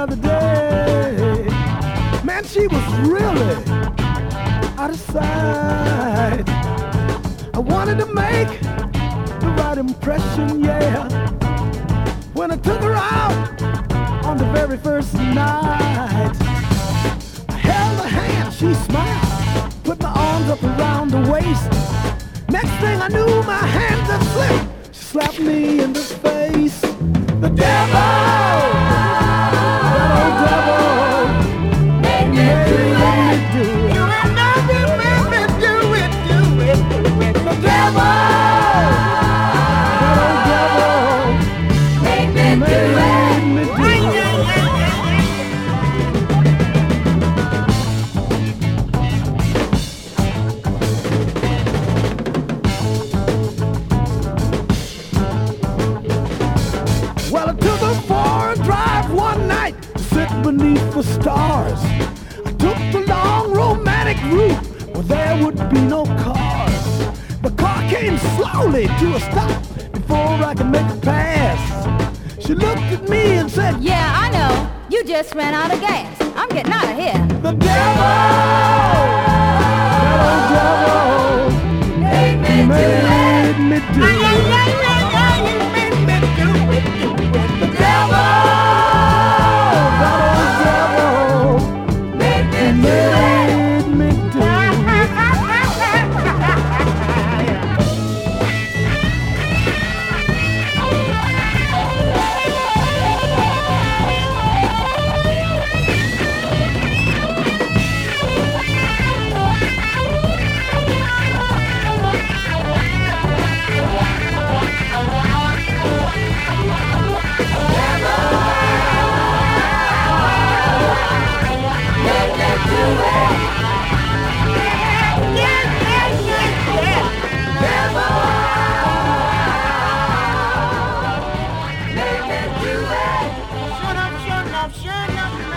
other day. Man, she was really out of sight. I wanted to make the right impression, yeah. When I took her out on the very first night, I held her hand, she smiled, put my arms up around the waist. Next thing I knew, my hands had slipped. She slapped me Well, I took a drive one night to sit beneath the stars. I took the long romantic route where there would be no cars. The car came slowly to a stop before I could make a pass. She looked at me and said, Yeah, I know. You just ran out of gas. I'm getting out of here. The devil, I'm sure enough.